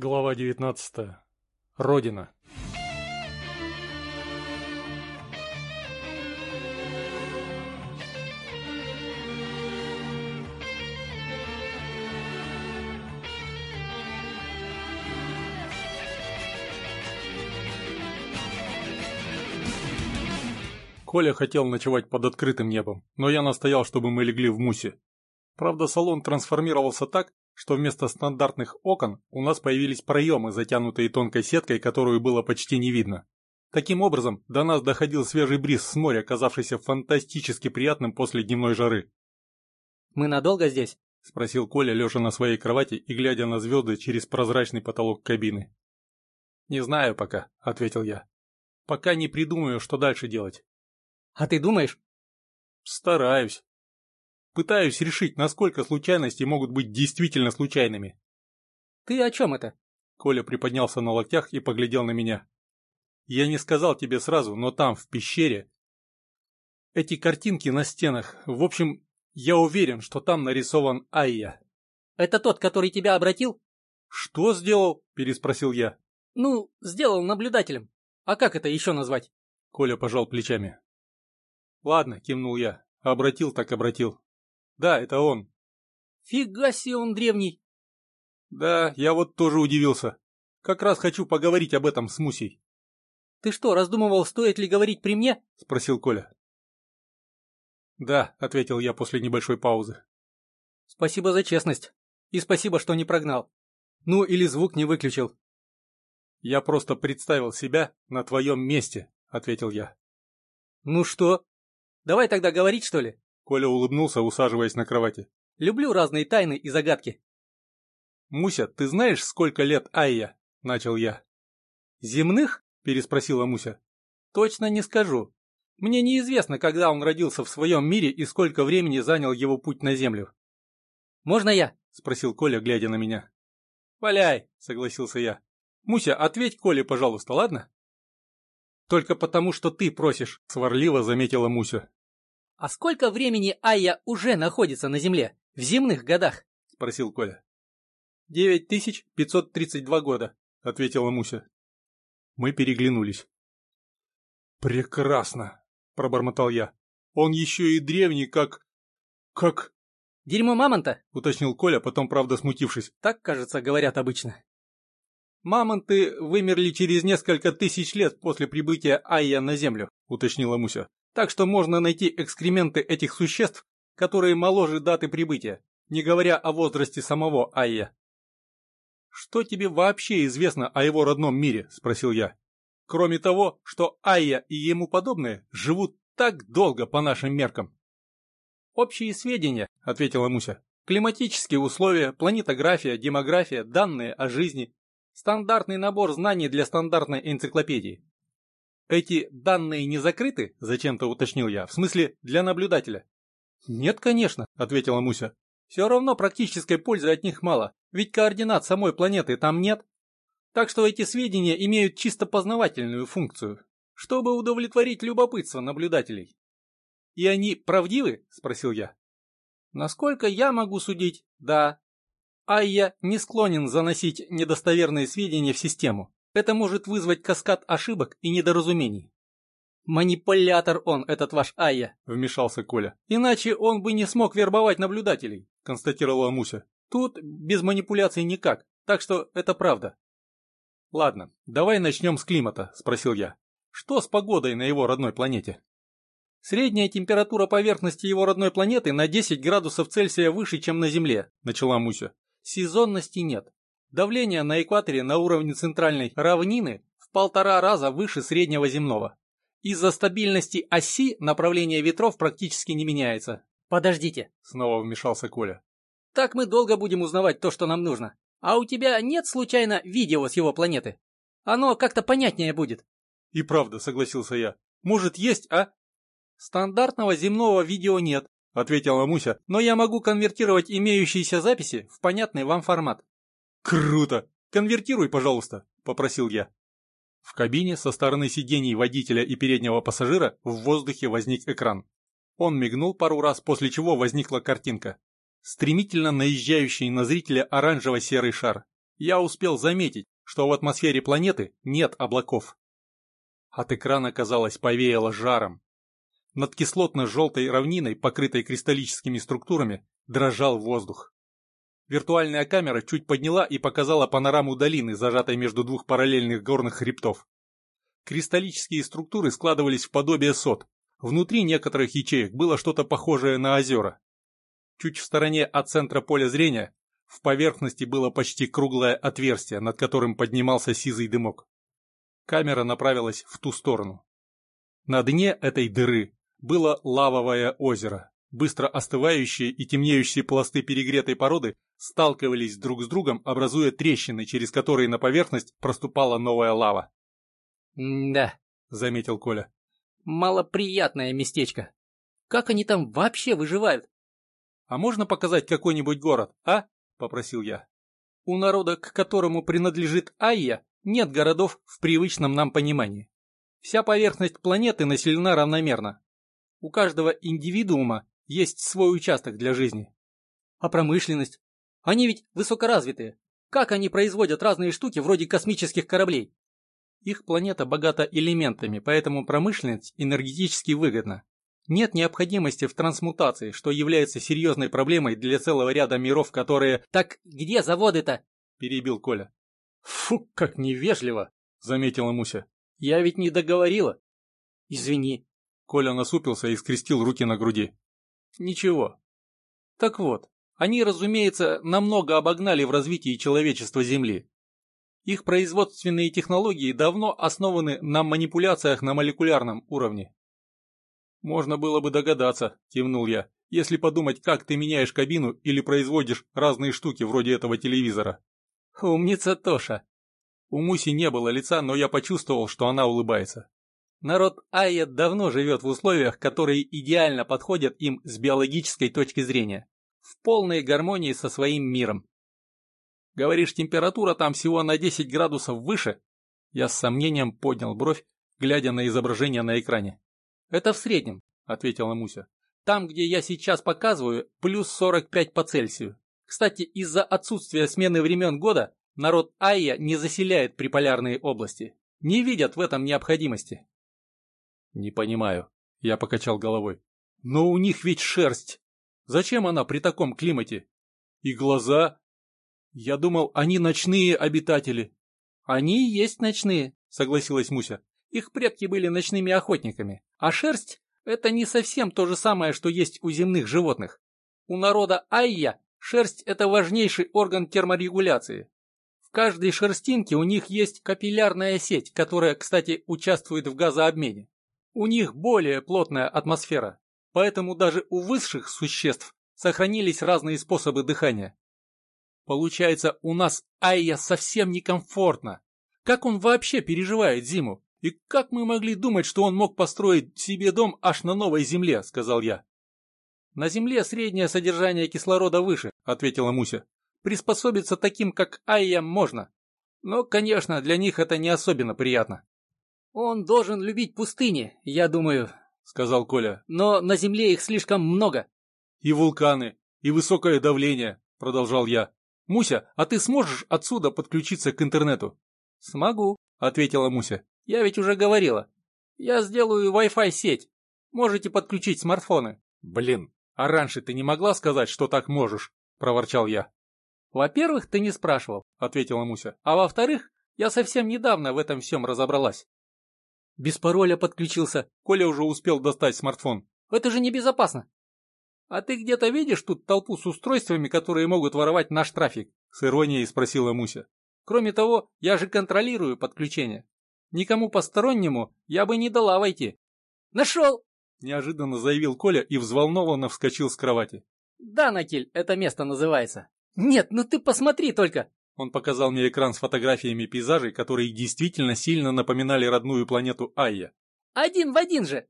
Глава 19. Родина. Коля хотел ночевать под открытым небом, но я настоял, чтобы мы легли в мусе. Правда, салон трансформировался так, что вместо стандартных окон у нас появились проемы, затянутые тонкой сеткой, которую было почти не видно. Таким образом, до нас доходил свежий бриз с моря, казавшийся фантастически приятным после дневной жары. «Мы надолго здесь?» — спросил Коля, лежа на своей кровати и глядя на звезды через прозрачный потолок кабины. «Не знаю пока», — ответил я. «Пока не придумаю, что дальше делать». А ты думаешь? Стараюсь. Пытаюсь решить, насколько случайности могут быть действительно случайными. Ты о чем это? Коля приподнялся на локтях и поглядел на меня. Я не сказал тебе сразу, но там, в пещере, эти картинки на стенах, в общем, я уверен, что там нарисован Айя. Это тот, который тебя обратил? Что сделал? Переспросил я. Ну, сделал наблюдателем. А как это еще назвать? Коля пожал плечами. Ладно, кивнул я. Обратил так обратил. Да, это он. Фига себе он древний. Да, я вот тоже удивился. Как раз хочу поговорить об этом с Мусей. Ты что, раздумывал, стоит ли говорить при мне? Спросил Коля. Да, ответил я после небольшой паузы. Спасибо за честность. И спасибо, что не прогнал. Ну, или звук не выключил. Я просто представил себя на твоем месте, ответил я. Ну что, Давай тогда говорить, что ли?» Коля улыбнулся, усаживаясь на кровати. «Люблю разные тайны и загадки». «Муся, ты знаешь, сколько лет Айя?» – начал я. «Земных?» – переспросила Муся. «Точно не скажу. Мне неизвестно, когда он родился в своем мире и сколько времени занял его путь на Землю». «Можно я?» – спросил Коля, глядя на меня. «Валяй!» – согласился я. «Муся, ответь Коле, пожалуйста, ладно?» «Только потому, что ты просишь», – сварливо заметила Муся. «А сколько времени Айя уже находится на Земле? В земных годах?» — спросил Коля. «Девять тысяч пятьсот тридцать два года», — ответила Муся. Мы переглянулись. «Прекрасно!» — пробормотал я. «Он еще и древний, как... как...» «Дерьмо мамонта?» — уточнил Коля, потом, правда, смутившись. «Так, кажется, говорят обычно». «Мамонты вымерли через несколько тысяч лет после прибытия Айя на Землю», — уточнила Муся. Так что можно найти экскременты этих существ, которые моложе даты прибытия, не говоря о возрасте самого Айя. «Что тебе вообще известно о его родном мире?» – спросил я. «Кроме того, что Айя и ему подобные живут так долго по нашим меркам». «Общие сведения», – ответила Муся. «Климатические условия, планетография, демография, данные о жизни. Стандартный набор знаний для стандартной энциклопедии. Эти данные не закрыты? Зачем-то уточнил я. В смысле, для наблюдателя? Нет, конечно, ответила Муся. Все равно практической пользы от них мало, ведь координат самой планеты там нет. Так что эти сведения имеют чисто познавательную функцию, чтобы удовлетворить любопытство наблюдателей. И они правдивы? Спросил я. Насколько я могу судить, да. А я не склонен заносить недостоверные сведения в систему. Это может вызвать каскад ошибок и недоразумений. «Манипулятор он, этот ваш Айя», — вмешался Коля. «Иначе он бы не смог вербовать наблюдателей», — констатировала Муся. «Тут без манипуляций никак, так что это правда». «Ладно, давай начнем с климата», — спросил я. «Что с погодой на его родной планете?» «Средняя температура поверхности его родной планеты на 10 градусов Цельсия выше, чем на Земле», — начала Муся. «Сезонности нет. Давление на экваторе на уровне центральной равнины в полтора раза выше среднего земного. Из-за стабильности оси направление ветров практически не меняется. «Подождите», — снова вмешался Коля. «Так мы долго будем узнавать то, что нам нужно. А у тебя нет, случайно, видео с его планеты? Оно как-то понятнее будет». «И правда», — согласился я. «Может, есть, а?» «Стандартного земного видео нет», — ответила Муся, «но я могу конвертировать имеющиеся записи в понятный вам формат. «Круто! Конвертируй, пожалуйста», — попросил я. В кабине со стороны сидений водителя и переднего пассажира в воздухе возник экран. Он мигнул пару раз, после чего возникла картинка. Стремительно наезжающий на зрителя оранжево-серый шар. я успел заметить, что в атмосфере планеты нет облаков. От экрана, казалось, повеяло жаром. Над кислотно-желтой равниной, покрытой кристаллическими структурами, дрожал воздух. Виртуальная камера чуть подняла и показала панораму долины, зажатой между двух параллельных горных хребтов. Кристаллические структуры складывались в подобие сот. Внутри некоторых ячеек было что-то похожее на озера. Чуть в стороне от центра поля зрения в поверхности было почти круглое отверстие, над которым поднимался сизый дымок. Камера направилась в ту сторону. На дне этой дыры было лавовое озеро. Быстро остывающие и темнеющие пласты перегретой породы сталкивались друг с другом, образуя трещины, через которые на поверхность проступала новая лава. «Да», — заметил Коля. «Малоприятное местечко. Как они там вообще выживают?» «А можно показать какой-нибудь город, а?» — попросил я. «У народа, к которому принадлежит Айя, нет городов в привычном нам понимании. Вся поверхность планеты населена равномерно. У каждого индивидуума есть свой участок для жизни. А промышленность? Они ведь высокоразвитые. Как они производят разные штуки вроде космических кораблей? Их планета богата элементами, поэтому промышленность энергетически выгодна. Нет необходимости в трансмутации, что является серьезной проблемой для целого ряда миров, которые... «Так где заводы-то?» – перебил Коля. «Фу, как невежливо!» – заметила Муся. «Я ведь не договорила». «Извини». Коля насупился и скрестил руки на груди. «Ничего. Так вот, они, разумеется, намного обогнали в развитии человечества Земли. Их производственные технологии давно основаны на манипуляциях на молекулярном уровне. «Можно было бы догадаться», – кивнул я, «если подумать, как ты меняешь кабину или производишь разные штуки вроде этого телевизора». «Умница Тоша». У Муси не было лица, но я почувствовал, что она улыбается. Народ Айя давно живет в условиях, которые идеально подходят им с биологической точки зрения, в полной гармонии со своим миром. Говоришь, температура там всего на 10 градусов выше? Я с сомнением поднял бровь, глядя на изображение на экране. «Это в среднем», — ответила Муся. «Там, где я сейчас показываю, плюс 45 по Цельсию. Кстати, из-за отсутствия смены времен года народ Айя не заселяет приполярные области. Не видят в этом необходимости». «Не понимаю», — я покачал головой. «Но у них ведь шерсть. Зачем она при таком климате? И глаза? Я думал, они ночные обитатели». «Они и есть ночные», — согласилась Муся. Их предки были ночными охотниками, а шерсть – это не совсем то же самое, что есть у земных животных. У народа Айя шерсть – это важнейший орган терморегуляции. В каждой шерстинке у них есть капиллярная сеть, которая, кстати, участвует в газообмене. У них более плотная атмосфера, поэтому даже у высших существ сохранились разные способы дыхания. Получается, у нас Айя совсем некомфортно. Как он вообще переживает зиму? «И как мы могли думать, что он мог построить себе дом аж на новой земле?» – сказал я. «На земле среднее содержание кислорода выше», – ответила Муся. «Приспособиться таким, как Айя, можно. Но, конечно, для них это не особенно приятно». «Он должен любить пустыни, я думаю», — сказал Коля. «Но на земле их слишком много». «И вулканы, и высокое давление», — продолжал я. «Муся, а ты сможешь отсюда подключиться к интернету?» «Смогу», — ответила Муся. Я ведь уже говорила. Я сделаю Wi-Fi сеть. Можете подключить смартфоны. Блин, а раньше ты не могла сказать, что так можешь? Проворчал я. Во-первых, ты не спрашивал, ответила Муся. А во-вторых, я совсем недавно в этом всем разобралась. Без пароля подключился. Коля уже успел достать смартфон. Это же небезопасно. А ты где-то видишь тут толпу с устройствами, которые могут воровать наш трафик? С иронией спросила Муся. Кроме того, я же контролирую подключение. Никому постороннему я бы не дала войти. Нашел! Неожиданно заявил Коля и взволнованно вскочил с кровати. Да, Накель, это место называется. Нет, ну ты посмотри только. Он показал мне экран с фотографиями пейзажей, которые действительно сильно напоминали родную планету Айя. Один в один же.